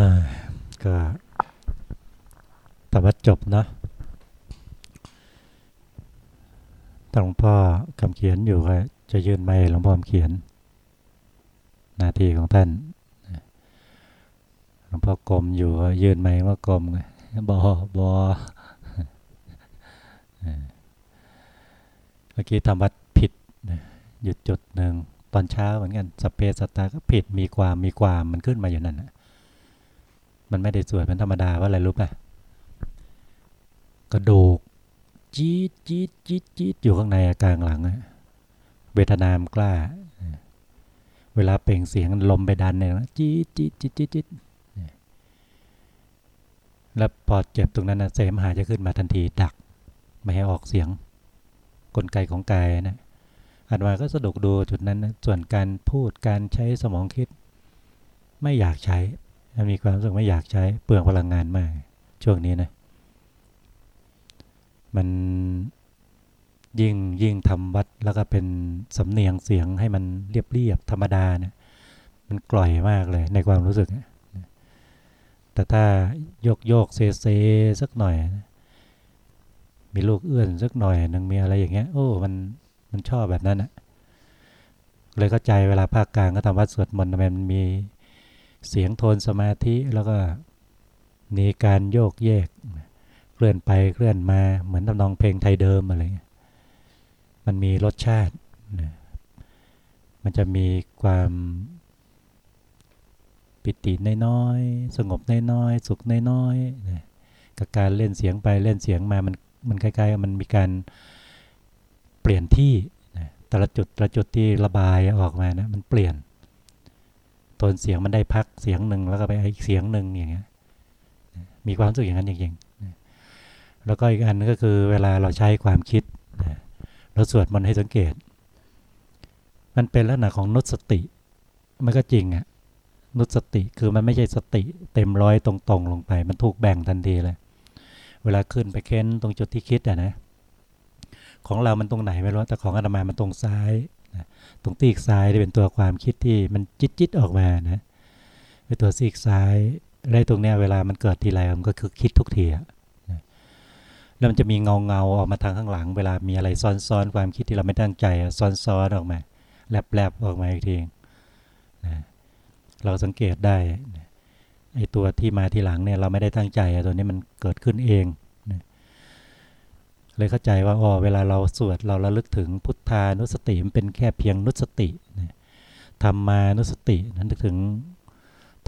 อ่าก็แต่ว่าจบเนาะหลวงพ่อคำเขียนอยู่ก็จะยื่นไม้หลวงพ่อคำเขียน หน้าที่ของท่านหลวงพ่อกรมอยู่ก็ยื่นไม้ว่ากรมบอบอเมื่อกี้ทำวัดผิดหยุดจุดหนึ่งตอนเช้าเหมือนกันสเปสตาก็ผิดมีความมีความมันขึ้นมาอยู่นั่นนะ มันไม่ได้สวยเป็นธรรมดาว่าอะไรรู้ป่ะกระดูกจี๊ดจี๊ดจี๊ดจี๊ดอยู่ข้างในกลางหลังเวทนามกล้า เวลาเปล่งเสียงลมไปดันเนี่ยจี๊ดจี๊ดจี๊ดจี๊ดจี๊ดแล้วพอเจ็บตรงนั้นนะเสมหาจะขึ้นมาทันทีดัก ไม่ให้ออกเสียง กลไกของกายนะอันว่าก็สะดวกดูจุดนั้นนะส่วนการพูดการใช้สมองคิด ไม่อยากใช้ มีความรู้สึกไม่อยากใช้เปลืองพลังงานมาก ช่วงนี้นะ มันยิ่งยิ่งทำวัดแล้วก็เป็นสำเนียงเสียงให้มันเรียบเรียบธรรมดาเนะมันกล่อยมากเลยในความรู้สึก แต่ถ้าโยกโยกเซเซสักหน่อย มีลูกเอื้อนสักหน่อยนึงมีอะไรอย่างเงี้ย โอ้ มันมันชอบแบบนั้นอะเลยเข้าใจเวลาภาคกลางก็ทำวัดสวดมนต์มันมี เสียงโทนสมาธิแล้วก็มีการโยกเยก เคลื่อนไปเคลื่อนมาเหมือนทำนองเพลงไทยเดิมอะไรเงี้ยมันมีรสชาติ มันจะมีความปิติน้อยๆสงบน้อยๆสุขน้อยๆกับการเล่นเสียงไปเล่นเสียงมามันมันคล้ายๆมันมีการเปลี่ยนที่แต่ละจุดแต่ละจุดที่ระบายออกมานะมันเปลี่ยน ตนเสียงมันได้พักเสียงหนึ่งแล้วก็ไปอีกเสียงหนึ่งอย่างเงี้ยมีความรู้สึกอย่างนั้นจริงๆแล้วก็อีกอันก็คือเวลาเราใช้ความคิดเราสวดมันให้สังเกต มันเป็นลักษณะของนุสติ มันก็จริงอะนุสติคือมันไม่ใช่สติเต็มร้อยตรงๆ ลงไป มันถูกแบ่งทันทีเลย เวลาขึ้นไปเค้นตรงจุดที่คิดอะนะ ของเรามันตรงไหนไม่รู้แต่ของอาตมามันตรงซ้าย ตรงตีกซ้ายที่เป็นตัวความคิดที่มันจิตจิตออกมานะเป็นตัวซีกซ้ายไอ้ตรงเนี้ยเวลามันเกิดทีไรมันก็คือคิดทุกทีอะแล้วมันจะมีเงาเงาออกมาทางข้างหลัง เวลามีอะไรซ้อนๆความคิดที่เราไม่ตั้งใจซ้อนๆออกมาแลบๆออกมาอีกทีนะเราสังเกตได้ไอ้ตัวที่มาทีหลังเนี่ยเราไม่ได้ตั้งใจตัวนี้มันเกิดขึ้นเอง เลยเข้าใจว่าอ๋อเวลาเราสวดเราระลึกถึงพุทธานุสติมันเป็นแค่เพียงนุสติธรรมานุสตินั้นถึง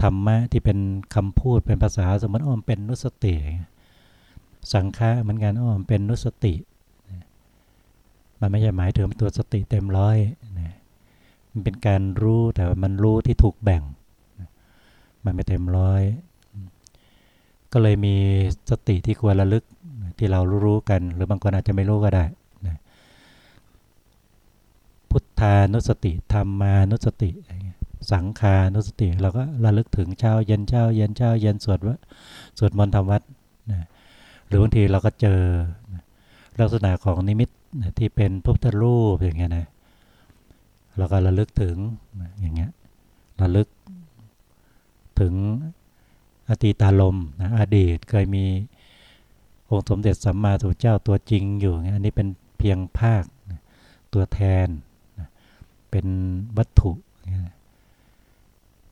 ธรรมะที่เป็นคำพูดเป็นภาษาสมมติอ้อมเป็นนุสติ สังฆะเหมือนกันอ้อมเป็นนุสติ มันไม่ใช่หมายถึงตัวสติเต็มร้อยมันเป็นการรู้แต่มันรู้ที่ถูกแบ่ง มันไม่เต็มร้อย ก็เลยมีสติที่ควรระลึก ที่เรารู้กัน หรือบางคนอาจจะไม่รู้ก็ได้นะพุทธานุสติธรรมานุสติ สังขานุสติ เราก็ระลึกถึงเช้าเย็นเช้าเย็นเช้าเย็นสวดว่าสวดมนต์ธรรมวัดนะหรือบางทีเราก็เจอลักษณะของนิมิตที่เป็นพุทธรูปอย่างเงี้ยนะเราก็ระลึกถึงอย่างเงี้ยระลึกถึงอตีตาลมนะอดีตเคยมี องค์สมเด็จสัมมาสัมพุทธเจ้าตัวจริงอยู่อันนี้เป็นเพียงภาคตัวแทนเป็นวัตถุ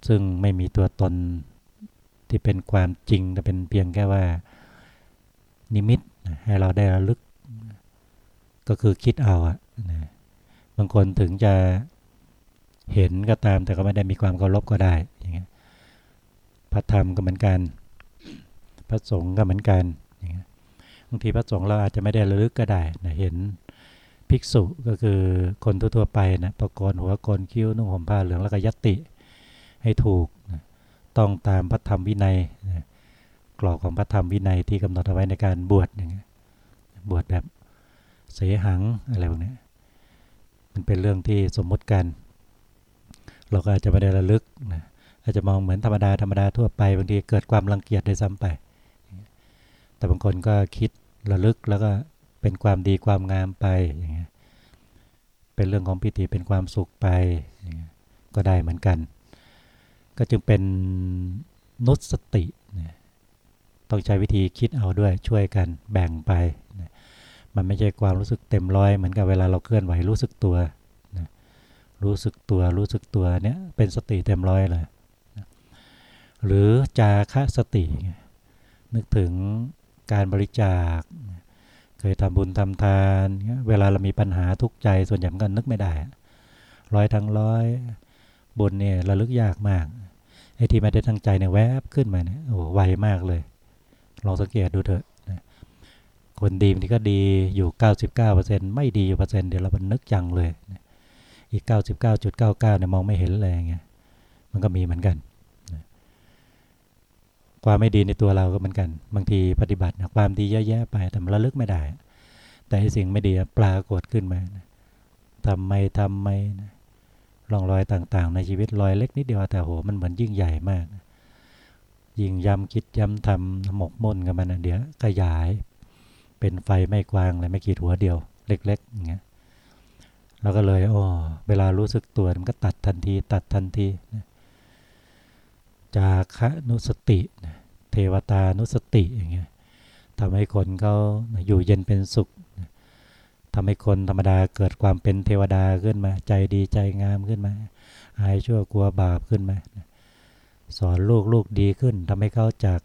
ซึ่งไม่มีตัวตนที่เป็นความจริงแต่เป็นเพียงแค่ว่านิมิตให้เราได้ระลึก ก็คือคิดเอาอะบางคนถึงจะเห็นก็ตามแต่ก็ไม่ได้มีความเคารพก็ได้อย่างเงี้ยพระธรรมก็เหมือนกัน พระสงฆ์ก็เหมือนกันอย่างเงี้ย บางทีพระสงฆ์เราอาจจะไม่ได้ระลึกก็ได้นะเห็นภิกษุก็คือคนทั่วไปนะประกรหัวกรคิ้วนุ่งห่มผ้าเหลืองแล้วก็ยติให้ถูกนะต้องตามพระธรรมวินัยนะกรอบของพระธรรมวินัยที่กำหนดเอาไว้ในการบวชอย่างเงี้ยบวชแบบเสหังอะไรพวกนี้มันเป็นเรื่องที่สมมติกัน เราก็อาจจะไม่ได้ระลึกนะอาจจะมองเหมือนธรรมดาธรรมดาทั่วไปบางทีเกิดความรังเกียจได้ซ้ำไป แต่บางคนก็คิด ระลึกแล้วก็เป็นความดีความงามไปอย่างเงี้ยเป็นเรื่องของปิติเป็นความสุขไปก็ได้เหมือนกัน ก็จึงเป็นนุสติต้องใช้วิธีคิดเอาด้วยช่วยกันแบ่งไป มันไม่ใช่ความรู้สึกเต็มร้อยเหมือนกับเวลาเราเคลื่อนไหวรู้สึกตัวรู้สึกตัวรู้สึกตัวเนี้ยเป็นสติเต็มร้อยเลย หรือจาคะสติ นึกถึง การบริจาค เคยทำบุญทำทาน เวลาเรามีปัญหาทุกข์ใจส่วนใหญ่ก็นึกไม่ได้ ร้อยทั้งร้อยบุญเนี่ยระลึกยากมากไอ้ที่ไม่ได้ตั้งใจเนี่ยแวบขึ้นมาเนี่ยโอ้ไวมากเลย ลองสังเกตดูเถอะคนดีมันก็ดีอยู่ 99%ไม่ดีอยู่เปอร์เซ็นต์เดี๋ยวเราบันนึกจังเลย อีก 99.99เนี่ยมองไม่เห็นเลยไงมันก็มีเหมือนกัน ความไม่ดีในตัวเราก็เหมือนกัน บางทีปฏิบัติความดีเยอะแยะไปแต่ระลึกไม่ได้ แต่สิ่งไม่ดีปรากฏขึ้นมาทำไมทำไมร่องรอยต่างๆ ในชีวิตรอยเล็กนิดเดียวแต่โหมันเหมือนยิ่งใหญ่มากยิ่งย้ำคิดย้ำทำหมกมุ่นกับมันเดี๋ยวขยาย เป็นไฟไม่กว้างเลยไม่ขีดหัวเดียว เล็กๆอย่างเงี้ยเราก็เลยโอ้เวลารู้สึกตัวมันก็ตัดทันที ตัดทันที จาคะนุสติเทวตานุสติอย่างเงี้ยทำให้คนเขาอยู่เย็นเป็นสุขทำให้คนธรรมดาเกิดความเป็นเทวดาขึ้นมา ใจดีใจงามขึ้นมาอายชั่วกลัวบาปขึ้นมาสอนลูกลูกดีขึ้นทำให้เขาจาก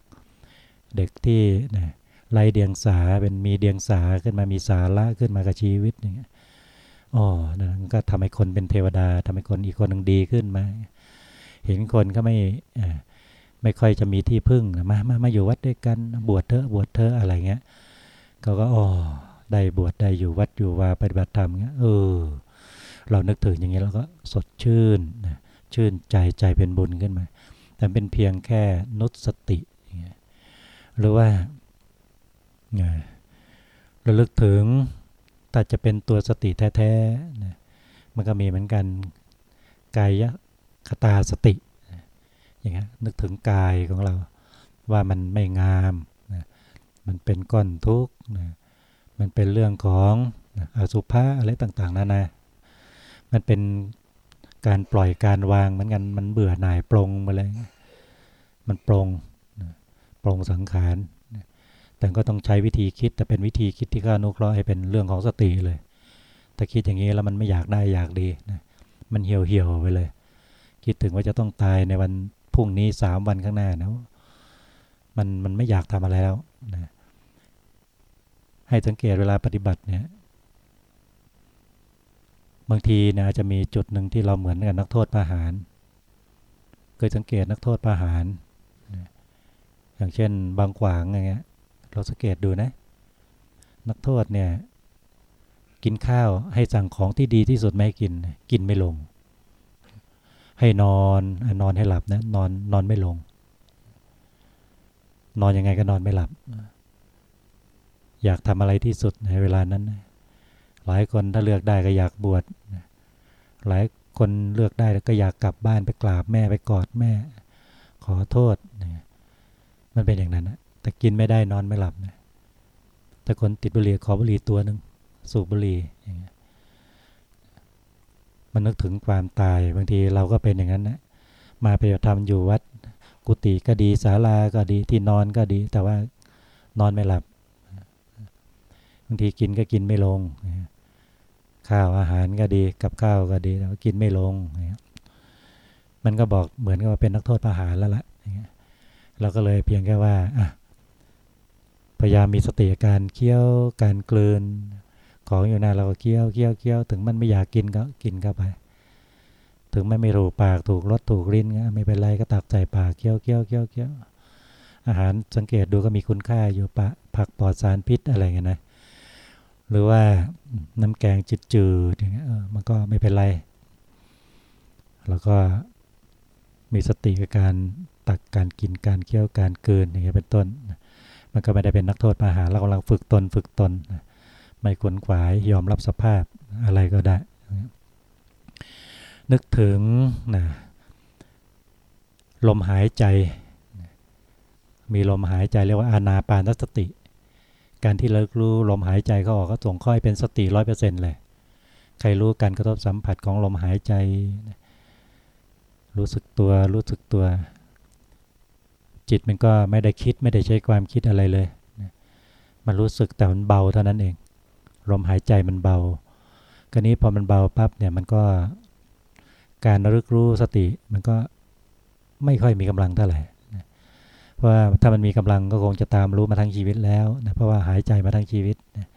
เด็กที่นะไรเดียงสาเป็นมีเดียงสาขึ้นมามีสาระขึ้นมากับชีวิตอย่างเงี้ยอ๋อนั่นก็ทำให้คนเป็นเทวดาทำให้คนอีกคนหนึ่งดีขึ้นมา เห็นคนก็ไม่ไม่ค่อยจะมีที่พึ่งมามามาอยู่วัดด้วยกันบวชเถอะบวชเถอะอะไรเงี้ยเขาก็อ๋อได้บวชได้อยู่วัดอยู่ว่าปฏิบัติธรรมเงี้ยเออ เรานึกถึงอย่างเงี้ยเราก็สดชื่นชื่นใจใจเป็นบุญขึ้นมา แต่เป็นเพียงแค่นุสติหรือว่าระลึกถึงแต่จะเป็นตัวสติแท้ๆนะมันก็มีเหมือนกันกาย คตาสติ อย่างเงี้ยนึกถึงกายของเราว่ามันไม่งามนะมันเป็นก้อนทุกข์นะมันเป็นเรื่องของอสุภะอะไรต่าง ๆนานา มันเป็นการปล่อยการวางเหมือนกัน มันเบื่อหน่ายปรงมาเลย มันปรงปรงสังขาร แต่ก็ต้องใช้วิธีคิด แต่เป็นวิธีคิดที่ก็อนุเคราะห์ให้เป็นเรื่องของสติเลยแต่คิดอย่างนี้แล้วมันไม่อยากได้อยากดีนะมันเหี่ยวเหี่ยวไปเลย คิดถึงว่าจะต้องตายในวันพรุ่งนี้สามวันข้างหน้านะมันมันไม่อยากทำอะไรแล้วนะให้สังเกตเวลาปฏิบัติเนี่ย บางทีนะจะมีจุดหนึ่งที่เราเหมือนกับนักโทษประหาร เคยสังเกตนักโทษประหาร อย่างเช่น บางขวางอย่างเงี้ย เราสังเกตดูนะ นักโทษเนี่ย กินข้าวให้สั่งของที่ดีที่สุดไม่กิน กินไม่ลง ให้นอนนอนให้หลับนะนอนนอนไม่ลง นอนยังไงก็นอนไม่หลับ อยากทำอะไรที่สุดในเวลานั้น หลายคนถ้าเลือกได้ก็อยากบวชหลายคนเลือกได้ก็อยากกลับบ้านไปกราบแม่ไปกอดแม่ ขอโทษมันเป็นอย่างนั้นนะแต่กินไม่ได้นอนไม่หลับนะแต่คนติดบุหรี่ขอบุหรี่ตัวหนึ่งสูบบุหรี่อย่างเงี้ย มันนึกถึงความตาย บางทีเราก็เป็นอย่างนั้นนะมาไปทำอยู่วัดกุฏิก็ดีศาลาก็ดีที่นอนก็ดี แต่ว่านอนไม่หลับบางทีกินก็กินไม่ลง ข้าวอาหารก็ดีกับข้าวก็ดีแต่ว่ากินไม่ลง มันก็บอกเหมือนกับว่าเป็นนักโทษประหารแล้วละเราก็เลยเพียงแค่ว่าพยายามมีสติการเคี้ยวการกลืน ของอยู่นะเราก็เคี้ยวเคี้ยวเคี้ยวถึงมันไม่อยากกินก็กินเข้าไป ถึงไม่ไม่ถูกปากถูกรสถูกลิ้นก็ไม่เป็นไรก็ตักใส่ปากเคี้ยวเคี้ยวเคี้ยวเคี้ยวอาหารสังเกตดูก็มีคุณค่าอยู่ปะผักปลอดสารพิษอะไรเงี้ยนะหรือว่าน้ำแกงจืดๆอย่างเงี้ยมันก็ไม่เป็นไร แล้วก็มีสติกับการตักการกินการเคี้ยวการเกินอย่างเงี้ยเป็นต้น มันก็ไม่ได้เป็นนักโทษประหารเรากำลังฝึกตนฝึกตน ไม่ขวนขวายยอมรับสภาพอะไรก็ได้ นึกถึงนะลมหายใจ มีลมหายใจเรียกว่าอานาปานสติ การที่เรารู้ลมหายใจเขาออกก็ส่งค่อยเป็นสติร้อยเปอร์เซ็นต์เลย ใครรู้การกระทบสัมผัสของลมหายใจ รู้สึกตัวรู้สึกตัว จิตมันก็ไม่ได้คิดไม่ได้ใช้ความคิดอะไรเลย มันรู้สึกแต่มันเบาเท่านั้นเอง ลมหายใจมันเบาคราวนี้พอมันเบาปั๊บเนี่ยมันก็การระลึกรู้สติมันก็ไม่ค่อยมีกำลังเท่าไหร่เพราะว่าถ้ามันมีกำลังก็คงจะตามรู้มาทั้งชีวิตแล้วนะเพราะว่าหายใจมาทั้งชีวิตนะ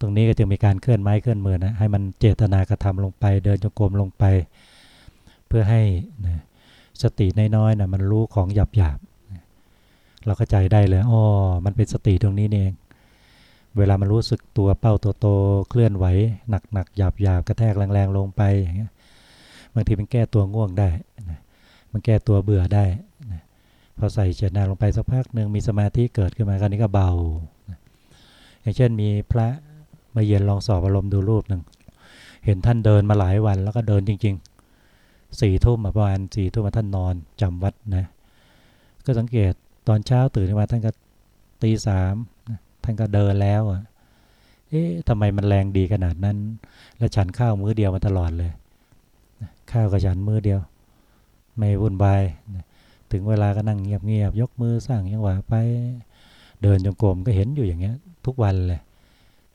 ตรงนี้ก็จึงมีการเคลื่อนไม้เคลื่อนมือนะให้มันเจตนากระทำลงไป เดินจงกรมลงไป เพื่อให้นะสติน้อยๆนะมันรู้ของหยาบๆเราเข้าใจได้เลยอ๋อมันเป็นสติตรงนี้เอง เวลามันรู้สึกตัวเป้าตัวโตเคลื่อนไหว หนักๆหยาบๆกระแทกแรงๆลงไปอย่างเงี้ยบางทีมันแก้ตัวง่วงได้นะมันแก้ตัวเบื่อได้นะพอใส่เจตนาลงไปสักพักหนึ่งมีสมาธิเกิดขึ้นมาคราวนี้ก็เบานะอย่างเช่นมีพระมาเย็นลองสอบอารมณ์ดูรูปหนึ่งเห็นท่านเดินมาหลายวันแล้วก็เดินจริงๆสี่ทุ่มประมาณสี่ทุ่มท่านนอนจำวัดนะก็สังเกตตอนเช้าตื่นขึ้นมาท่านก็ตีสาม ท่านก็เดินแล้วอะเอ๊ะทำไมมันแรงดีขนาดนั้น แล้วฉันข้าวมื้อเดียวมาตลอดเลย ข้าวกับฉันมื้อเดียว ไม่วุ่นวายถึงเวลาก็นั่งเงียบๆยกมือสร้างยังหวะไป เดินจงกรมก็เห็นอยู่อย่างเงี้ย ทุกวันเลย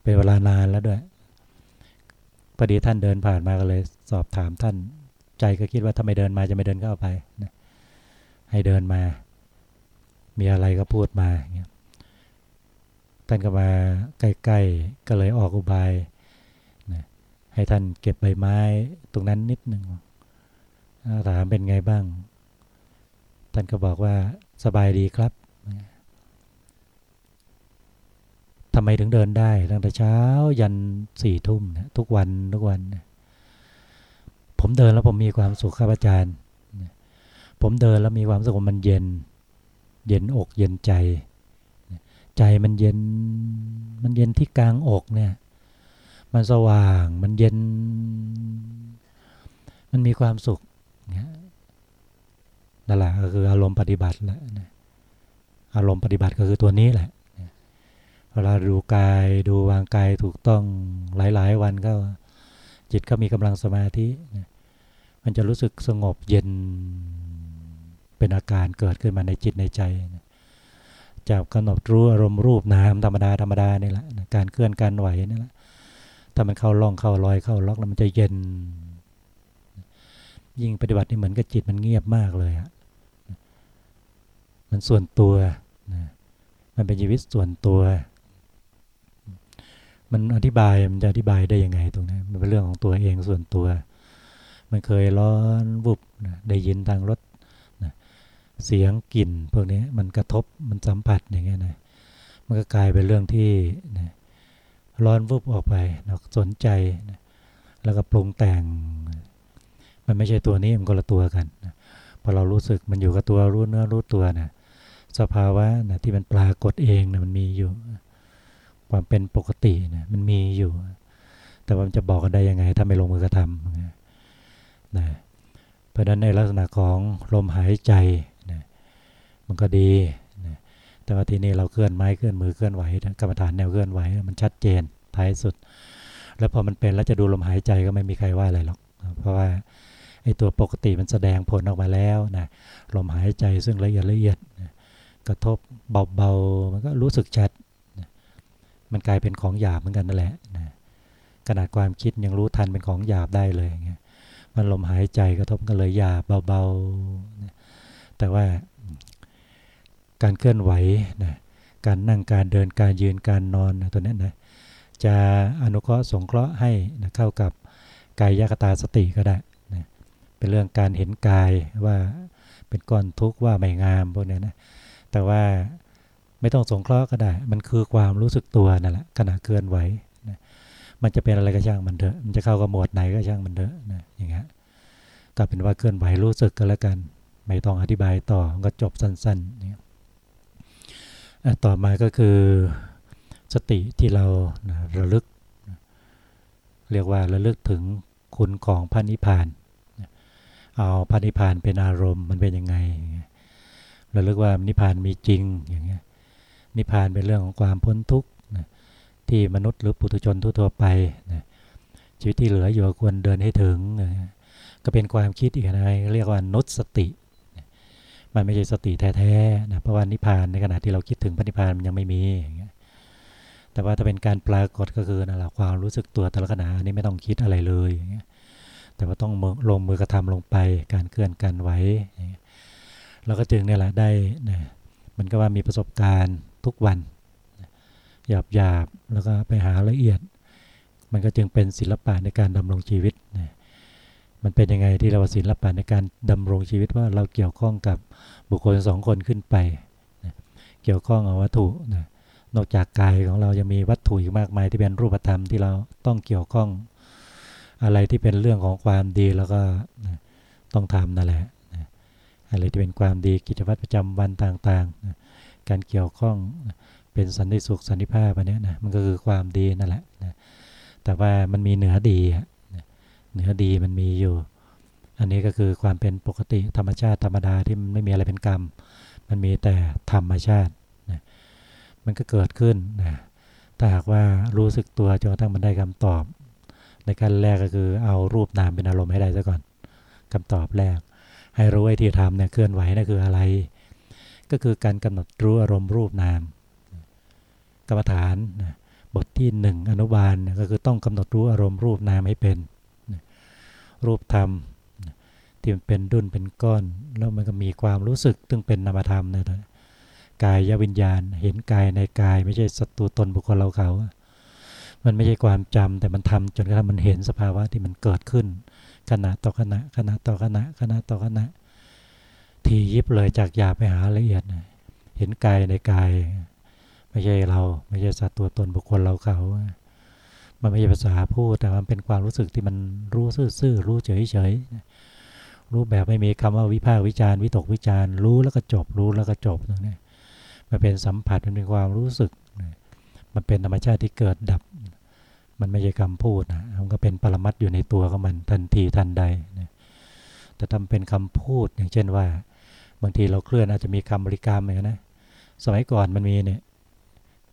เป็นเวลานานแล้วด้วยพอดีท่านเดินผ่านมาก็เลย สอบถามท่าน ใจก็คิดว่าถ้าไม่เดินมาจะไม่เดินเข้าไปนะให้เดินมา มีอะไรก็พูดมาเงี้ย ท่านก็มาใกล้ๆก็เลยออกอุบายนะให้ท่านเก็บใบไม้ตรงนั้นนิดหนึ่งถามเป็นไงบ้าง ท่านก็บอกว่าสบายดีครับทำไมถึงเดินได้ตั้งแต่เช้ายันสี่ทุ่มนะทุกวันทุกวันนะผมเดินแล้วผมมีความสุขครับอาจารย์ ผมเดินแล้วมีความสุขมันเย็น เย็นอกเย็นใจ ใจมันเย็น มันเย็นที่กลางอกเนี่ย มันสว่าง มันเย็น มันมีความสุขนี่ยนั่นแหละก็คืออารมณ์ปฏิบัติแหละอารมณ์ปฏิบัติก็คือตัวนี้แหละเวลาดูกายดูวางกายถูกต้องหลายๆ วันก็ จิตก็มีกำลังสมาธิมันจะรู้สึกสงบเย็นเป็นอาการเกิดขึ้นมาในจิตในใจนะ จะกำหนดรู้อารมณ์รูปนามธรรมดาธรรมดานี่แหละการเคลื่อนการไหวนี่แหละถ้ามันเข้าล่องเข้าลอยเข้าล็อกแล้วมันจะเย็น ยิ่งปฏิบัตินี่เหมือนกับจิตมันเงียบมากเลยอะมันส่วนตัวมันเป็นชีวิตส่วนตัว มันอธิบายมันจะอธิบายได้ยังไงตรงนี้มันเป็นเรื่องของตัวเองส่วนตัว มันเคยร้อนวุบได้ยินทางรถ เสียงกลิ่นพวกนี้มันกระทบมันสัมผัสอย่างเงี้ยนะมันก็กลายเป็นเรื่องที่นะร้อนวุบออกไปนะสนใจนะแล้วก็ปรุงแต่ง มันไม่ใช่ตัวนี้มันก็ละตัวกันนะพอเรารู้สึกมันอยู่กับตัวรู้เนื้อรู้ตัวนะสภาวะนะที่มันปรากฏเองนะมันมีอยู่ ความเป็นปกตินะมันมีอยู่ แต่ว่ามันจะบอกกันได้ยังไง ถ้าไม่ลงมือกระทำนะเพราะฉะนั้นในลักษณะของลมหายใจ มันก็ดี แต่ว่าที่นี่เราเคลื่อนไม้เคลื่อนมือเคลื่อนไหวกรรมฐานแนวเคลื่อนไหวมันชัดเจนท้ายสุด แล้วพอมันเป็นแล้วจะดูลมหายใจก็ไม่มีใครว่าอะไรหรอก เพราะว่าไอ้ตัวปกติมันแสดงผลออกมาแล้วนะลมหายใจซึ่งละเอียดละเอียด กระทบเบาๆมันก็รู้สึกชัด มันกลายเป็นของหยาบเหมือนกันนั่นแหละนะขนาดความคิดยังรู้ทันเป็นของหยาบได้เลยเงี้ยมันลมหายใจกระทบกันเลยหยาบเบาๆนะแต่ว่า การเคลื่อนไหวนะการนั่งการเดินการยืนการนอนนะตัวนี้นะจะอนุเคราะห์สงเคราะห์ให้นะเข้ากับกายยคตาสติก็ได้นะเป็นเรื่องการเห็นกายว่าเป็นก้อนทุกข์ว่าไม่งามพวกนี้นะแต่ว่าไม่ต้องสงเคราะห์ก็ได้ มันคือความรู้สึกตัวนั่นแหละขณะเคลื่อนไหวนะมันจะเป็นอะไรก็ช่างมันเถอะ มันจะเข้ากับหมวดไหนก็ช่างมันเถอะนะอย่างเงี้ยก็เป็นว่าเคลื่อนไหวรู้สึกก็แล้วกัน ไม่ต้องอธิบายต่อก็จบสั้นๆเนี่ย ต่อมาก็คือสติที่เราระลึก เรียกว่าระลึกถึงคุณของพระนิพพาน เอาพระนิพพานเป็นอารมณ์มันเป็นยังไง ระลึกว่านิพพานมีจริงอย่างเงี้ย นิพพานเป็นเรื่องของความพ้นทุกข์ที่มนุษย์หรือปุถุชนทั่วไปชีวิตที่เหลืออยู่ควรเดินให้ถึง ก็เป็นความคิดอีกนะเรียกว่านุสติ มันไม่ใช่สติแท้ๆนะเพราะว่านิพพานในขณะที่เราคิดถึงพระนิพพานมันยังไม่มีอย่างเงี้ยแต่ว่าถ้าเป็นการปรากฏก็คือนั่นแหละความรู้สึกตัวแต่ละขณะนี้ไม่ต้องคิดอะไรเลยอย่างเงี้ยแต่ว่าต้องลงมือกระทำลงไปการเคลื่อนกันไหวแล้วก็จึงเนี่ยแหละได้นะมันก็ว่ามีประสบการณ์ทุกวันหยาบหยาบแล้วก็ไปหาละเอียด มันก็จึงเป็นศิลปะในการดำรงชีวิตนะ มันเป็นยังไงที่เราศิลปะในการดำรงชีวิตว่าเราเกี่ยวข้องกับบุคคลสองคนขึ้นไปนะเกี่ยวข้องกับวัตถุนะนอกจากกายของเรายังมีวัตถุอีกมากมายที่เป็นรูปธรรมที่เราต้องเกี่ยวข้อง อะไรที่เป็นเรื่องของความดีแล้วก็นะต้องทำนั่นแหละนะอะไรที่เป็นความดีกิจวัตรประจำวันต่างๆนะการเกี่ยวข้องนะเป็นสันติสุขสันติภาพอันนี้นะมันก็คือความดีนั่นแหละนะแต่ว่ามันมีเหนือดีนะ เหนือดีมันมีอยู่ อันนี้ก็คือความเป็นปกติธรรมชาติธรรมดาที่มันไม่มีอะไรเป็นกรรม มันมีแต่ธรรมชาตินะมันก็เกิดขึ้นนะถ้าหากว่ารู้สึกตัวจนกระทั่งมันได้คำตอบ ในการแรกก็คือเอารูปนามเป็นอารมณ์ให้ได้ซะก่อนคำตอบแรก ให้รู้ไอ้ที่ทำเนี่ยเคลื่อนไหวนั่นคืออะไร ก็คือการกำหนดรู้อารมณ์รูปนาม กรรมฐานนะบทที่หนึ่งอนุบาลก็คือต้องกำหนดรู้อารมณ์รูปนามให้เป็น รูปธรรม ที่มันเป็นดุนเป็นก้อน แล้วมันก็มีความรู้สึกซึ่งเป็นนามธรรมนะกายยวิญญาณ เห็นกายในกาย ไม่ใช่ศัตรูตนบุคคลเราเขา มันไม่ใช่ความจำแต่มันทำจนกระทั่งมันเห็นสภาวะที่มันเกิดขึ้น ขณะต่อขณะขณะต่อขณะขณะต่อขณะ ทียิบเลยจากหยาไปหาละเอียด เห็นกายในกาย ไม่ใช่เรา ไม่ใช่สัตว์ตัวตนบุคคลเราเขา มันไม่ใช่ภาษาพูดแต่มันเป็นความรู้สึกที่มันรู้ซื่อๆรู้เฉยๆรู้แบบไม่มีคำว่าวิพากษ์วิจารณ์วิตกวิจารณ์รู้แล้วก็จบรู้แล้วก็จบตรงนี้มันเป็นสัมผัสมันเป็นความรู้สึก มันเป็นธรรมชาติที่เกิดดับ มันไม่ใช่คำพูดนะมันก็เป็นปรมัตอยู่ในตัวของมันทันทีทันใดนะแต่ทำเป็นคำพูดอย่างเช่นว่า บางทีเราเคลื่อนอาจจะมีคำบริกรรมอย่างนะสมัยก่อนมันมีเนี่ย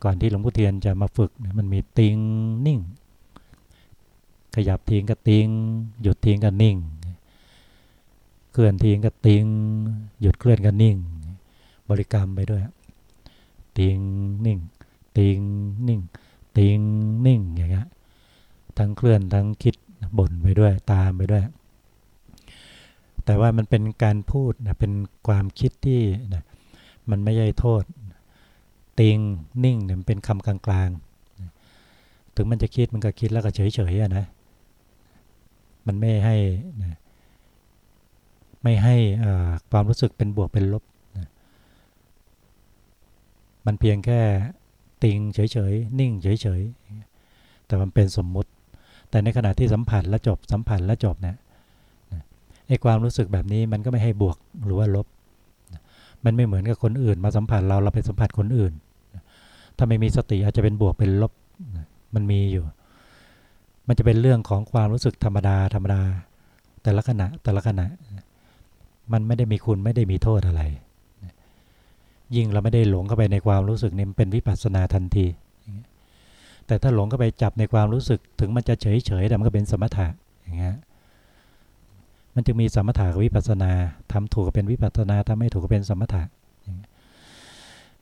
ก่อนที่หลวงพ่อเทียนจะมาฝึกมันมีติงนิ่ง ขยับทิ้งก็ติง หยุดทิ้งก็นิ่ง เคลื่อนทิ้งก็ติง หยุดเคลื่อนก็นิ่ง บริกรรมไปด้วย ติงนิ่ง ติงนิ่ง ติงนิ่งอย่างเงี้ยทั้งเคลื่อนทั้งคิดบ่นไปด้วยตามไปด้วย แต่ว่ามันเป็นการพูดนะเป็นความคิดที่นะมันไม่ใช่โทษ ติงนิ่งเนี่ยมันเป็นคำกลางๆ ถึงมันจะคิดมันก็คิดแล้วก็เฉยๆอะนะ มันไม่ให้นะไม่ให้ความรู้สึกเป็นบวกเป็นลบนะมันเพียงแค่ติงเฉยๆนิ่งเฉยๆ แต่มันเป็นสมมุติ แต่ในขณะที่สัมผัสแล้วจบสัมผัสแล้วจบเนี่ยไอ้ความรู้สึกแบบนี้มันก็ไม่ให้บวกหรือว่าลบ มันไม่เหมือนกับคนอื่น มาสัมผัสเราเราไปสัมผัสคนอื่น ถ้าไม่มีสติอาจจะเป็นบวกเป็นลบมันมีอยู่ มันจะเป็นเรื่องของความรู้สึกธรรมดาธรรมดา แต่ละขณะแต่ละขณะ มันไม่ได้มีคุณไม่ได้มีโทษอะไร ยิ่งเราไม่ได้หลงเข้าไปในความรู้สึกนี่มันเป็นวิปัสสนาทันที แต่ถ้าหลงเข้าไปจับในความรู้สึกถึงมันจะเฉยเฉยแต่มันก็เป็นสมถะอย่างเงี้ย มันจะมีสมถะกับวิปัสสนาทำถูกก็เป็นวิปัสสนาทำไม่ถูกก็เป็นสมถะ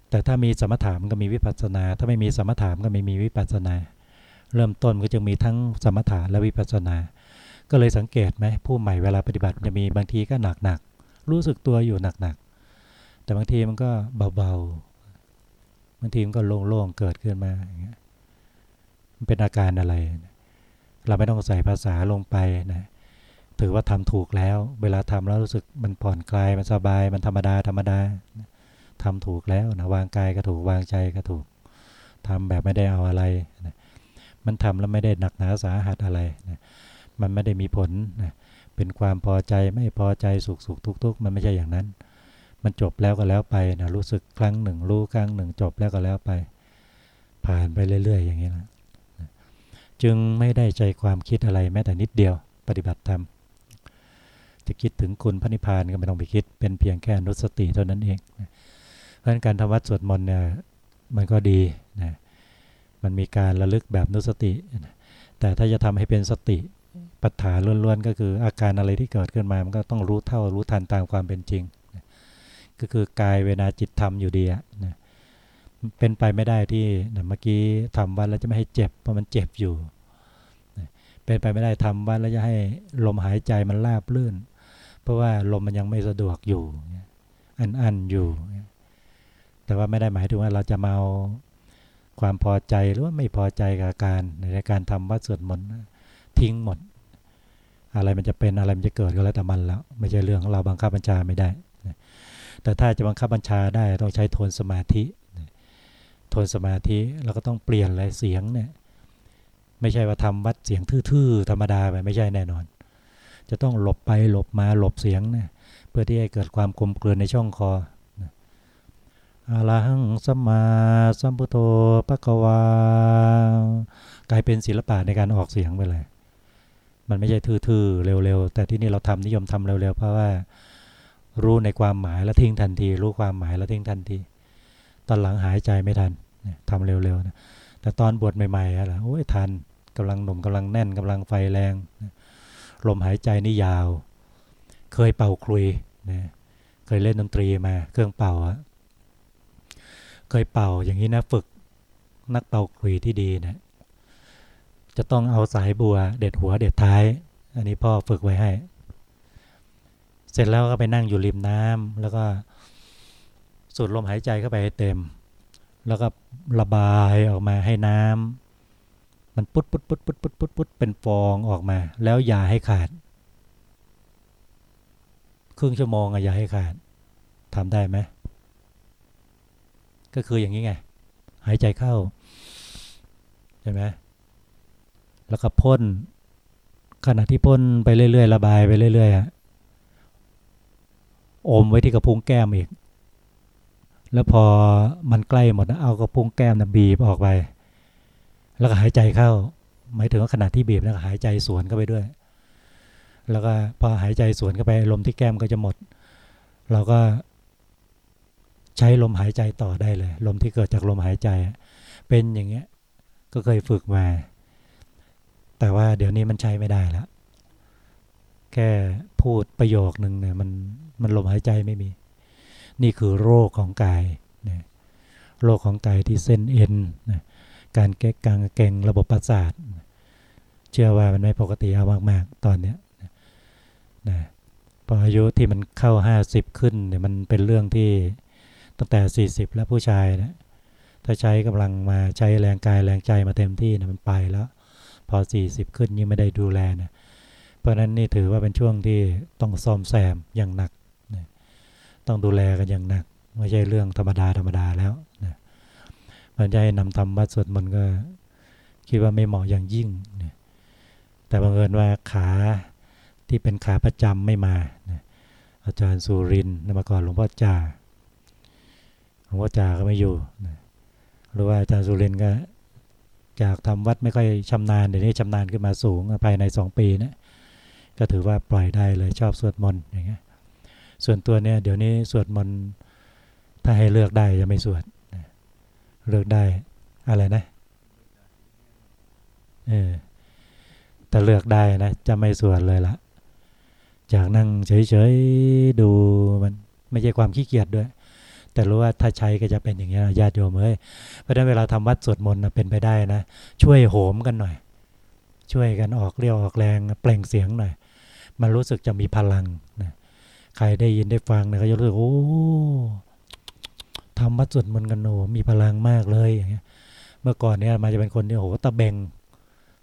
แต่ถ้ามีสมถะมันก็มีวิปัสสนา ถ้าไม่มีสมถะมันก็ไม่มีวิปัสสนา เริ่มต้นก็จะมีทั้งสมถะและวิปัสสนา ก็เลยสังเกตไหมผู้ใหม่เวลาปฏิบัติจะมีบางทีก็หนักหนักรู้สึกตัวอยู่หนักหนักแต่บางทีมันก็เบาๆบางทีมันก็โล่งๆเกิดขึ้นมาอย่างเงี้ยมันเป็นอาการอะไร เราไม่ต้องใส่ภาษาลงไปนะ ถือว่าทำถูกแล้ว เวลาทำแล้วรู้สึกมันผ่อนคลายมันสบายมันธรรมดาธรรมดานะทำถูกแล้วนะวางกายก็ถูกวางใจก็ถูกทำแบบไม่ได้เอาอะไรนะมันทำแล้วไม่ได้หนักหนาสาหัสอะไรนะมันไม่ได้มีผลนะเป็นความพอใจไม่พอใจสุขสุขทุกทุกมันไม่ใช่อย่างนั้น มันจบแล้วก็แล้วไปนะรู้สึกครั้งหนึ่งรู้ครั้งหนึ่งจบแล้วก็แล้วไป ผ่านไปเรื่อย ๆ อย่างนี้นะจึงไม่ได้ใจความคิดอะไรแม้แต่นิดเดียวปฏิบัติธรรม จะคิดถึงคุณพระนิพพานก็ไม่ต้องไปคิด เป็นเพียงแค่นุสติเท่านั้นเองเพราะการทำวัดสวดมนต์เนี่ยมันก็ดีนะมันมีการระลึกแบบนุสติ แต่ถ้าจะทำให้เป็นสติปัฏฐานล้วนๆ ก็คืออาการอะไรที่เกิดขึ้นมา มันก็ต้องรู้เท่ารู้ทันตามความเป็นจริงนะก็คือกายเวนาจิตธรรมอยู่ดีนะเป็นไปไม่ได้ที่นะเมื่อกี้ทำวันแล้วจะไม่ให้เจ็บเพราะมันเจ็บอยู่ เป็นไปไม่ได้ทำวันแล้วจะให้ลมหายใจมันราบลื่น เพราะว่าลมมันยังไม่สะดวกอยู่อันอันอยู่ แต่ว่าไม่ได้หมายถึงว่าเราจะมาเอาความพอใจหรือว่าไม่พอใจกับการในการทำวัดสวดมนต์ทิ้งหมด อะไรมันจะเป็นอะไรมันจะเกิดก็แล้วแต่มันแล้ว ไม่ใช่เรื่องของเราบังคับบัญชาไม่ได้ แต่ถ้าจะบังคับบัญชาได้ต้องใช้โทนสมาธิโทนสมาธิเราก็ต้องเปลี่ยนอะไรเสียงเนี่ยไม่ใช่ว่าทำวัดเสียงทื่อๆธรรมดาไปไม่ใช่แน่นอน จะต้องหลบไปหลบมาหลบเสียงนี่ยเพื่อที่ให้เกิดความกลมกลืนในช่องคออาลาหังสัมมาสัมพุทโธปะกวากลายเป็นศิลปะในการออกเสียงไปเลย มันไม่ใช่ทื่อๆเร็วๆ แต่ที่นี่เราทำนิยมทำเร็วๆ เพราะว่ารู้ในความหมายแล้วทิ้งทันที รู้ความหมายแล้วทิ้งทันที ตอนหลังหายใจไม่ทันทำเร็วๆนะแต่ตอนบวชใหม่ๆอะไรโอ้ยทันกำลังหนุ่มกำลังแน่นกำลังไฟแรง ลมหายใจนี่ยาว เคยเป่าคลุยนะเคยเล่นดนตรีมาเครื่องเป่าอะเคยเป่าอย่างนี้นะฝึกนักเป่าคลุยที่ดีนะจะต้องเอาสายบัว เด็ดหัวเด็ดท้าย อันนี้พ่อฝึกไว้ให้ เสร็จแล้วก็ไปนั่งอยู่ริมน้ำแล้วก็สูดลมหายใจเข้าไปให้เต็ม แล้วก็ระบายออกมาให้น้ำ มันปุ๊ดปุ๊ดปุ๊ดปุ๊ดปุ๊ดปุ๊ดปุ๊ดเป็นฟองออกมา แล้วอย่าให้ขาด ครึ่งชั่วโมงอะอย่าให้ขาดทำได้ไหมก็คืออย่างนี้ไง หายใจเข้าใช่ไหมแล้วก็พ่นขณะที่พ่นไปเรื่อยๆระบายไปเรื่อยๆอะอมไว้ที่กระพุ้งแก้มอีก แล้วพอมันใกล้หมดนะเอากระพุ้งแก้มนะบีบออกไป แล้วก็หายใจเข้า หมายถึงว่าขณะที่บีบแล้วก็หายใจสวนเข้าไปด้วย แล้วก็พอหายใจสวนเข้าไปลมที่แก้มก็จะหมด เราก็ใช้ลมหายใจต่อได้เลย ลมที่เกิดจากลมหายใจ เป็นอย่างเงี้ยก็เคยฝึกมา แต่ว่าเดี๋ยวนี้มันใช้ไม่ได้แล้วแค่พูดประโยคหนึ่งเนี่ยมันมันลมหายใจไม่มี นี่คือโรคของกายนะโรคของกายที่เส้นเอ็นนะ การแก้กางเก่งระบบประสาท เชื่อว่ามันไม่ปกติเอามากๆ ตอนเนี้ยนะพออายุที่มันเข้าห้าสิบขึ้นเนี่ยมันเป็นเรื่องที่ตั้งแต่40แล้วผู้ชายนะถ้าใช้กำลังมาใช้แรงกายแรงใจมาเต็มที่นะมันไปแล้ว พอ40ขึ้นยิ่งไม่ได้ดูแลนะเพราะนั้นนี่ถือว่าเป็นช่วงที่ต้องซ่อมแซมอย่างหนักนะต้องดูแลกันอย่างหนักไม่ใช่เรื่องธรรมดาธรรมดาแล้ว มันจะให้นำทำวัดสวดมนต์ก็ คิดว่าไม่เหมาะอย่างยิ่งนะแต่บังเอิญว่าขาที่เป็นขาประจำไม่มานะอาจารย์สุรินนมาก่อนหลวงพ่อจ่า หลวงพ่อจ่าก็ไม่อยู่นะหรือว่าอาจารย์สุรินก็จากทำวัดไม่ค่อยชำนาญเดี๋ยวนี้ชำนาญขึ้นมาสูงภายในสองปีนะก็ถือว่าปล่อยได้เลยชอบสวดมนต์อย่างเงี้ยส่วนตัวเนี่ยเดี๋ยวนี้สวดมนต์ถ้าให้เลือกได้จะไม่สวด เลือกได้อะไรนะเออแต่เลือกได้นะจะไม่สวดเลยละจากนั่งเฉยๆดูมันไม่ใช่ความขี้เกียจด้วย แต่รู้ว่าถ้าใช้ก็จะเป็นอย่างนี้ญาติโยมเอ้ยเพราะฉะนั้นเวลาทำวัดสวดมนต์เป็นไปได้นะ ช่วยโหมกันหน่อย ช่วยกันออกเรียวออกแรงเปล่งเสียงหน่อย มันรู้สึกจะมีพลังนะใครได้ยินได้ฟังเนี่ยเขาจะรู้สึกโอ้ ทำวัดสวดมนต์กันโอ้มีพลังมากเลยอย่างเงี้ย เมื่อก่อนเนี่ยมาจะเป็นคนที่โอ้ตะเบง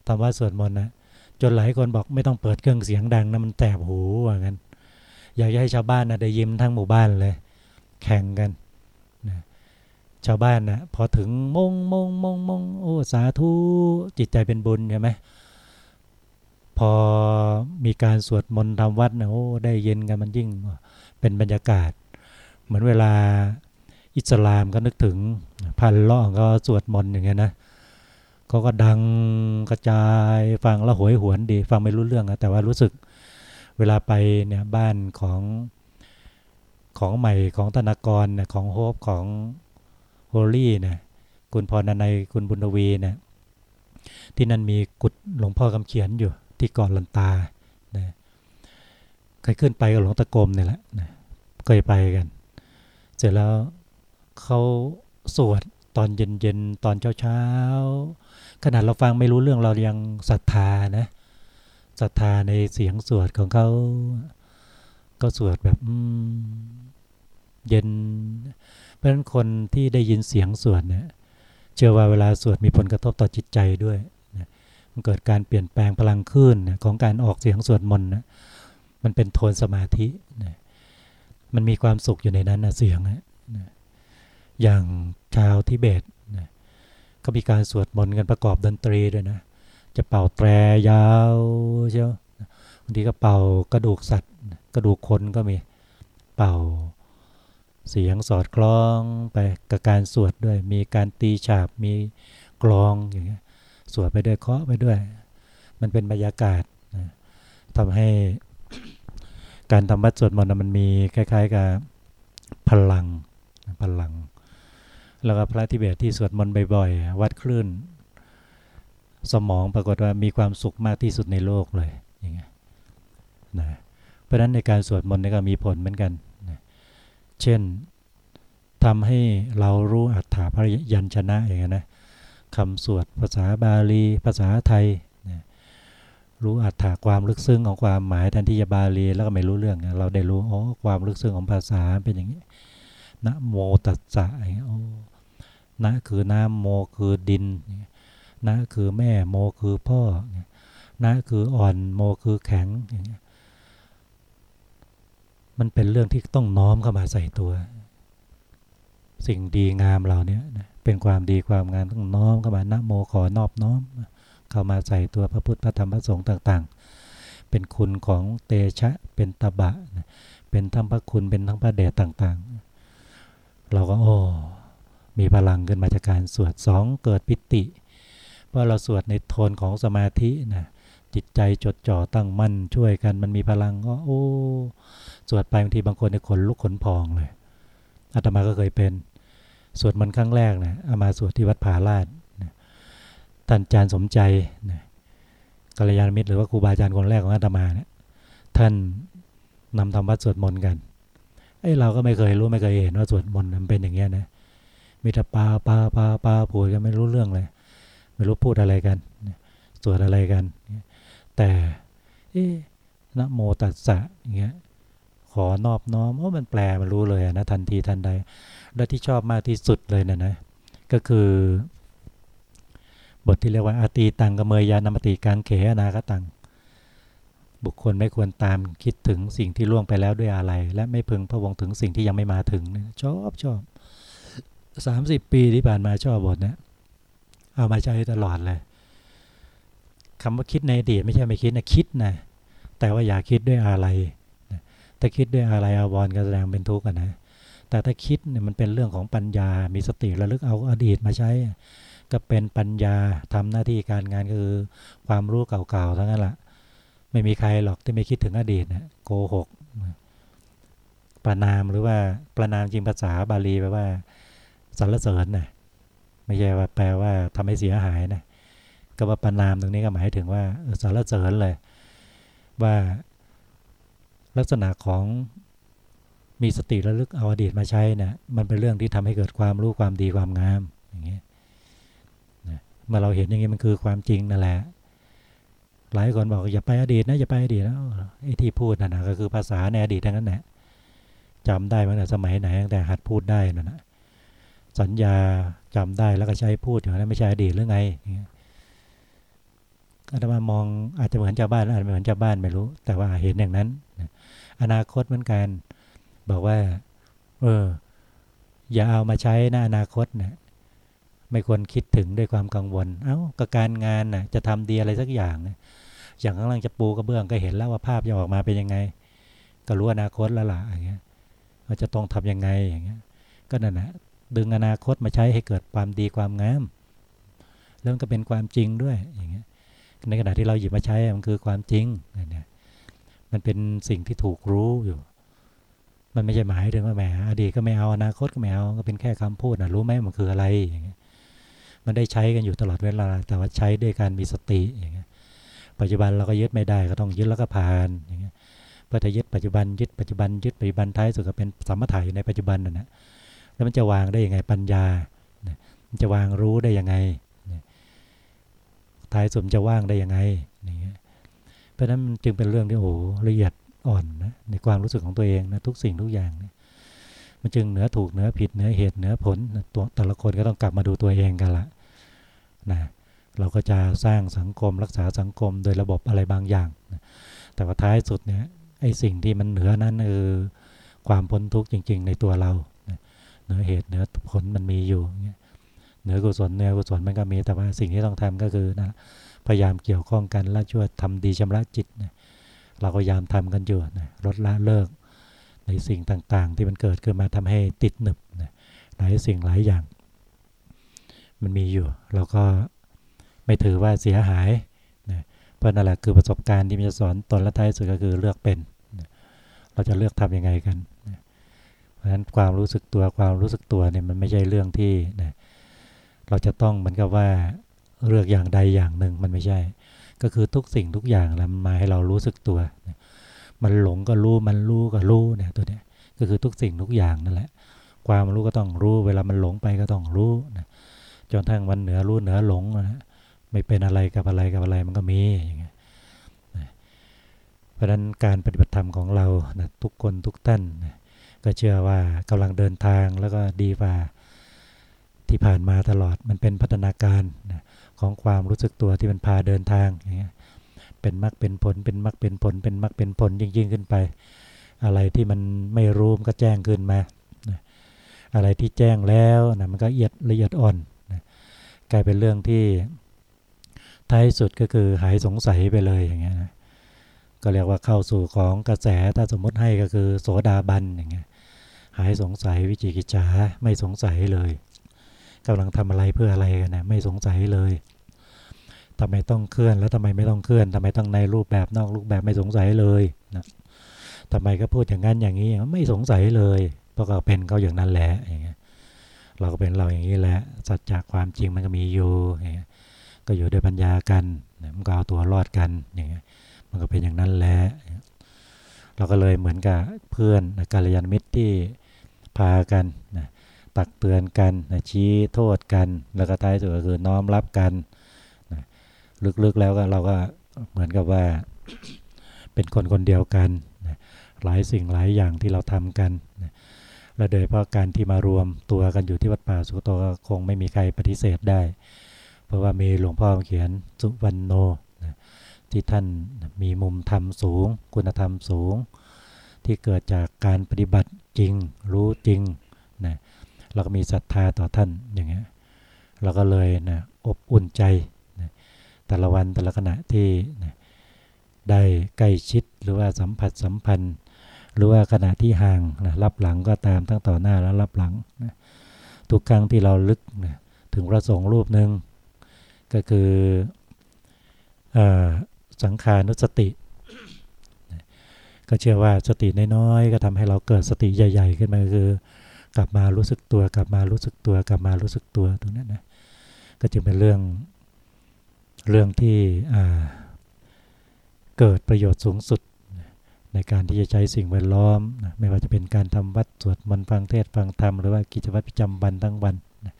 ทำวัดสวดมนต์นะจนหลายคนบอกไม่ต้องเปิดเครื่องเสียงดังนะมันแสบหูว่างั้น อยากให้ชาวบ้านนะได้ยิ้มทั้งหมู่บ้านเลย แข่งกันนะชาวบ้านนะพอถึงมงมงมงมงโอ้สาธุจิตใจเป็นบุญใช่ไหมพอมีการสวดมนต์ทำวัดนะโอ้ได้เย็นกันมันยิ่งเป็นบรรยากาศ เหมือนเวลา อิสลามก็นึกถึงพันล่อก็สวดมนต์อย่างเงี้ยนะเขาก็ดังกระจายฟังแล้วหวยหวนดี ฟังไม่รู้เรื่องนะแต่ว่ารู้สึกเวลาไปเนี่ยบ้านของของใหม่ของธนากรเนะของโฮปของโฮลี่เนะคุณพรนัยคุณบุญวีเนะที่นั่นมีกุดหลวงพ่อคำเขียนอยู่ที่ก่อนลันตานะเคยขึ้นไปกับหลวงตะกรมเนี่ยแหละนะเคยไปกัน เสร็จแล้ว เขาสวดตอนเย็นๆ ตอนเช้าๆขนาดเราฟังไม่รู้เรื่องเรายังศรัทธานะศรัทธาในเสียงสวดของเขา ก็สวดแบบเย็น เพราะฉะนั้นคนที่ได้ยินเสียงสวดเนี่ยเชื่อว่าเวลาสวดมีผลกระทบต่อจิตใจด้วยมันเกิดการเปลี่ยนแปลงพลังคลื่นของการออกเสียงสวดมนต์นะมันเป็นโทนสมาธินะมันมีความสุขอยู่ในนั้นนะเสียงนะ อย่างชาวทิเบตนะก็มีการสวดมนต์กันประกอบดนตรีด้วยนะ จะเป่าแตรยาวเชียวบางทีก็เป่ากระดูกสัตว์ กระดูกคนก็มีเป่าเสียงสอดคล้องไปกับการสวดด้วย มีการตีฉาบมีกลองอย่างเงี้ยสวดไปด้วยเคาะไปด้วย มันเป็นบรรยากาศนะทำให้การทำวัดสวดมนต์มันมีคล้าย ๆ กับพลังพลัง แล้วก็พระทิเบตที่สวดมนต์บ่อยๆ วัดคลื่น สมองปรากฏว่ามีความสุขมากที่สุดในโลกเลยอย่างเงี้ยนะเพราะฉะนั้นในการสวดมนต์นี่ก็มีผลเหมือนกันนะเช่นทำให้เรารู้อัตถาพยัญชนะอย่างเงี้ยนะคำสวดภาษาบาลี ภาษาไทยรู้อัตถาความลึกซึ้งของความหมายแทนที่จะบาลีแล้วก็ไม่รู้เรื่อง เราได้รู้อ๋อความลึกซึ้งของภาษาเป็นอย่างนี้นะโมตัสสะอย่างเงี้ยโอ้ นะคือน้ำโมคือดินนะคือแม่โมคือพ่อนะคืออ่อนโมคือแข็งอย่างเงี้ยมันเป็นเรื่องที่ต้องน้อมเข้ามาใส่ตัว สิ่งดีงามเราเนี้ยเป็นความดีความงามต้องน้อมเข้ามานะโมขอนอบน้อม เข้ามาใส่ตัวพระพุทธพระธรรมพระสงฆ์ต่างๆ เป็นคุณของเตชะเป็นตบะ เป็นธรรมพระคุณเป็นทั้งพระเดชต่างๆ เราก็โอ้ มีพลังขึ้นมาจากการสวดสองเกิดปิติ เพราะเราสวดในโทนของสมาธินะจิตใจจดจ่อตั้งมั่นช่วยกันมันมีพลังก็โอ้สวดไปบางทีบางคนในขนลุกขนพองเลยอาตมาก็เคยเป็น สวดมันครั้งแรกนะเอามาสวดที่วัดผาลาดท่านอาจารย์สมใจนะกัลยาณมิตรหรือว่าครูบาอาจารย์คนแรกของอาตมาเนะี่ยท่านนำทำวัดสวดมนต์กันไอ้เราก็ไม่เคยรู้ไม่เคยเห็นว่าสวดมนต์มันเป็นอย่างเงี้ยนะ มีแต่ปาปาปาปาพูดกันไม่รู้เรื่องเลย ไม่รู้พูดอะไรกันสวดอะไรกัน แต่เอ๊นะโมตัสสะอย่างเงี้ยขอนอบน้อมโอ้มันแปลมันรู้เลยนะทันทีทันใด และที่ชอบมากที่สุดเลยนะนะก็คือบทที่เรียกว่าอาตีตังกเมยยานามติกังเขนาคตัง บุคคลไม่ควรตามคิดถึงสิ่งที่ล่วงไปแล้วด้วยอะไร และไม่พึงพะวงถึงสิ่งที่ยังไม่มาถึงชอบชอบ สามสิบปีที่ผ่านมาชอบบทนี้เอามาใช้ตลอดเลยคำว่าคิดในอดีตไม่ใช่ไม่คิดนะคิดนะแต่ว่าอย่าคิดด้วยอะไรถ้าคิดด้วยอะไรอาวรก็แสดงเป็นทุกข์นะ แต่ถ้าคิดเนี่ยมันเป็นเรื่องของปัญญา มีสติระลึกเอาอดีตมาใช้ ก็เป็นปัญญาทำหน้าที่การงานก็คือความรู้เก่าๆทั้งนั้นแหละไม่มีใครหรอกที่ไม่คิดถึงอดีตนะโกหกประนามหรือว่าประนามจริงภาษาบาลีแปลว่า สรรเสริญนะไม่ใช่ว่าแปลว่าทำให้เสียหายนะก็ว่าประนามตรงนี้ก็หมายถึงว่าสรรเสริญเลย ว่าลักษณะของมีสติระลึกเอาอดีตมาใช้นะ่ะมันเป็นเรื่องที่ทำให้เกิดความรู้ความดีความงามอย่างนี้ยเมื่อเราเห็นอย่างนี้มันคือความจริงนั่นแหละหลายคนบอกอย่าไปอดีตนะอย่าไปอดีตแล้วไอ้ที่พูดนั่ะก็คือภาษาในอดีตทั้งนั้นแหละจำได้มาตั้งแต่สมัยไหนตั้งแต่หัดพูดได้นั่นนะ สัญญาจำได้แล้วก็ใช้พูดอย่างนั้นไม่ใช่อดีตหรือไงอาตมามองอาจจะเหมือนชาวบ้านอาจจะเหมือนชาวบ้านไม่รู้ แต่ว่าเห็นอย่างนั้น อนาคตเหมือนกัน บอกว่า เออ อย่าเอามาใช้นะอนาคตนะไม่ควรคิดถึงด้วยความกังวล เอา้าก็การงานน่ะจะทำดีอะไรสักอย่างนะอย่างข้างล่างจะปูกระเบื้องก็เห็นแล้วว่าภาพจะออกมาเป็นยังไง ก็รู้อนาคตแล้วล่ะอย่างเงี้ยว่าจะต้องทํำยังไงอย่างเงี้ย ก็นั่นแหละ ดึงอนาคตมาใช้ให้เกิดความดีความงาม แล้วมันก็เป็นความจริงด้วยอย่างเงี้ยในขณะที่เราหยิบมาใช้มันคือความจริงเนี่ยมันเป็นสิ่งที่ถูกรู้อยู่ มันไม่ใช่หมายถึงว่าแหมอดีตก็ไม่เอาอนาคตก็ไม่เอาก็เป็นแค่คำพูดนะรู้ไหมมันคืออะไรอย่างเงี้ยมันได้ใช้กันอยู่ตลอดเวลา แต่ว่าใช้ด้วยการมีสติอย่างเงี้ยปัจจุบันเราก็ยึดไม่ได้ก็ต้องยึดแล้วก็ผ่านอย่างเงี้ยพอถ้ายึดปัจจุบันยึดปัจจุบันยึดปัจจุบันท้ายสุดก็เป็นสมถะอยู่ในปัจจุบันนั่นนะ แล้วมันจะวางได้ยังไงปัญญา มันจะวางรู้ได้ยังไงท้ายสุดจะว่างได้ยังไงนี่เพราะนั้นมันจึงเป็นเรื่องที่โอ้ละเอียดอ่อนนะในความรู้สึกของตัวเองนะทุกสิ่งทุกอย่างนะมันจึงเหนือถูกเหนือผิดเหนือเหตุเหนือผลตัวแต่ละคนก็ต้องกลับมาดูตัวเองกันละนะเราก็จะสร้างสังคมรักษาสังคมโดยระบบอะไรบางอย่างนะแต่ว่าท้ายสุดเนี่ยไอ้สิ่งที่มันเหนือนั้นคือความพ้นทุกข์จริง ๆ ในตัวเรา เหนือเหตุเหนือผลมันมีอยู่เหนือกุศลเหนือกุศลมันก็มีแต่ว่าสิ่งที่ต้องทำก็คือนะพยายามเกี่ยวข้องกันละช่วยทำดีชำระจิตนะเราก็พยายามทำกันอยู่นะลดละเลิก ในสิ่งต่างๆ ที่มันเกิดขึ้นมาทำให้ติดหนึบนะหลายสิ่งหลายอย่าง มันมีอยู่ เราก็ไม่ถือว่าเสียหายนะเพราะนั่นแหละคือประสบการณ์ที่มันจะสอนตนและท้ายสุดก็คือเลือกเป็น เราจะเลือกทํำยังไงกัน เพราะฉะนั้นความรู้สึกตัวความรู้สึกตัวเนี่ยมันไม่ใช่เรื่องที่นะเราจะต้องเหมือนกับว่าเลือกอย่างใดอย่างหนึ่งมันไม่ใช่ ก็คือทุกสิ่งทุกอย่างแล้วมาให้เรารู้สึกตัวนะมันหลงก็รู้มันรู้ก็รู้เนี่ยตัวเนี้ยก็คือทุกสิ่งทุกอย่างนั่นแหละ ความรู้ก็ต้องรู้ เวลามันหลงไปก็ต้องรู้นะจนทั้งวันเหนือรู้เหนือหลงนะไม่เป็นอะไรกับอะไรกับอะไรมันก็มีอย่างเงี้ยเพราะฉะนั้นการปฏิบัติธรรมของเรานะทุกคนทุกท่านนะ ก็เชื่อว่ากำลังเดินทางแล้วก็ดีกว่าที่ผ่านมาตลอดมันเป็นพัฒนาการของความรู้สึกตัวที่มันพาเดินทางอย่างเงี้ยเป็นมรรคเป็นผลเป็นมรรคเป็นผล เป็นมรรคเป็นผลยิ่งขึ้นไป อะไรที่มันไม่รู้มันก็แจ้งขึ้นมาอะไรที่แจ้งแล้วนะมันก็ละเอียดละเอียดอ่อนนะกลายเป็นเรื่องที่ท้ายสุดก็คือหายสงสัยไปเลยอย่างเงี้ยนะก็เรียกว่าเข้าสู่ของกระแสถ้าสมมติให้ก็คือโสดาบันอย่างเงี้ยายสงสัยวิจิกิจฉาไม่สงสัยเลยกำลังทำอะไรเพื่ออะไรกันนะไม่สงสัยเลยทำไมต้องเคลื่อนแล้วทำไมไม่ต้องเคลื่อนทำไมต้องในรูปแบบนอกรูปแบบไม่สงสัยเลยนะทำไมก็พูดอย่างนั้นอย่างนี้ไม่สงสัยเลยเพราะเขาเป็นเขาอย่างนั้นแหละอย่างเงี้ยเราก็เป็นเราอย่างนี้แหละสัจจะความจริงมันก็มีอยู่อย่างเงี้ยก็อยู่ด้วยปัญญากันมันก็เอาตัวรอดกันอย่างเงี้ยมันก็เป็นอย่างนั้นแหละเราก็เลยเหมือนกับเพื่อนกาลยานมิตรที่ พากันนะตักเตือนกันนะชี้โทษกัน แล้วก็ท้ายสุดก็คือน้อมรับกันลึกๆแล้วก็เราก็เหมือนกับว่าเป็นคนคนเดียวกันนะหลายสิ่งหลายอย่างที่เราทำกันนะและโดยเพราะการที่มารวมตัวกันอยู่ที่วัดป่าสุโตก็คงไม่มีใครปฏิเสธได้ เพราะว่ามีหลวงพ่อเขียนสุวรรณโนนะที่ท่านมีมุมธรรมสูง คุณธรรมสูง ที่เกิดจากการปฏิบัติ จริง รู้จริงนะเราก็มีศรัทธาต่อท่านอย่างเงี้ยเราก็เลยนะอบอุ่นใจแต่ละวันแต่ละขณะที่ได้ใกล้ชิดหรือว่าสัมผัสสัมพันธ์ หรือว่าขณะที่ห่างนะรับหลังก็ตามทั้งต่อหน้าและรับหลังนะทุกครั้งที่เราลึกนะถึงพระสงฆ์รูปหนึ่งก็คืออสังขานุสติ ก็เชื่อว่าสติน้อยๆก็ทำให้เราเกิดสติใหญ่ ๆ ขึ้นมาคือ กลับมารู้สึกตัวกลับมารู้สึกตัวกลับมารู้สึกตัวตรงนั้นนะก็จึงเป็นเรื่องเรื่องที่เกิดประโยชน์สูงสุดในการที่จะใช้สิ่งแวดล้อมนะไม่ว่าจะเป็นการทำวัดสวดมนต์ฟังเทศฟังธรรมหรือว่ากิจวัตรประจำวันทั้งวันนะ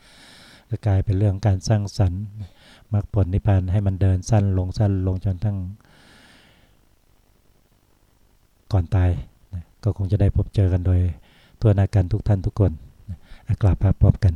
ก็กลายเป็นเรื่องการสร้างสรรค์มรรคผลนิพพานให้มันเดินสั้นลงสั้นลงจนทั้ง ก่อนตายก็คงจะได้พบเจอกันโดย ตัวนาการทุกท่านทุกคนกราบพระพบกัน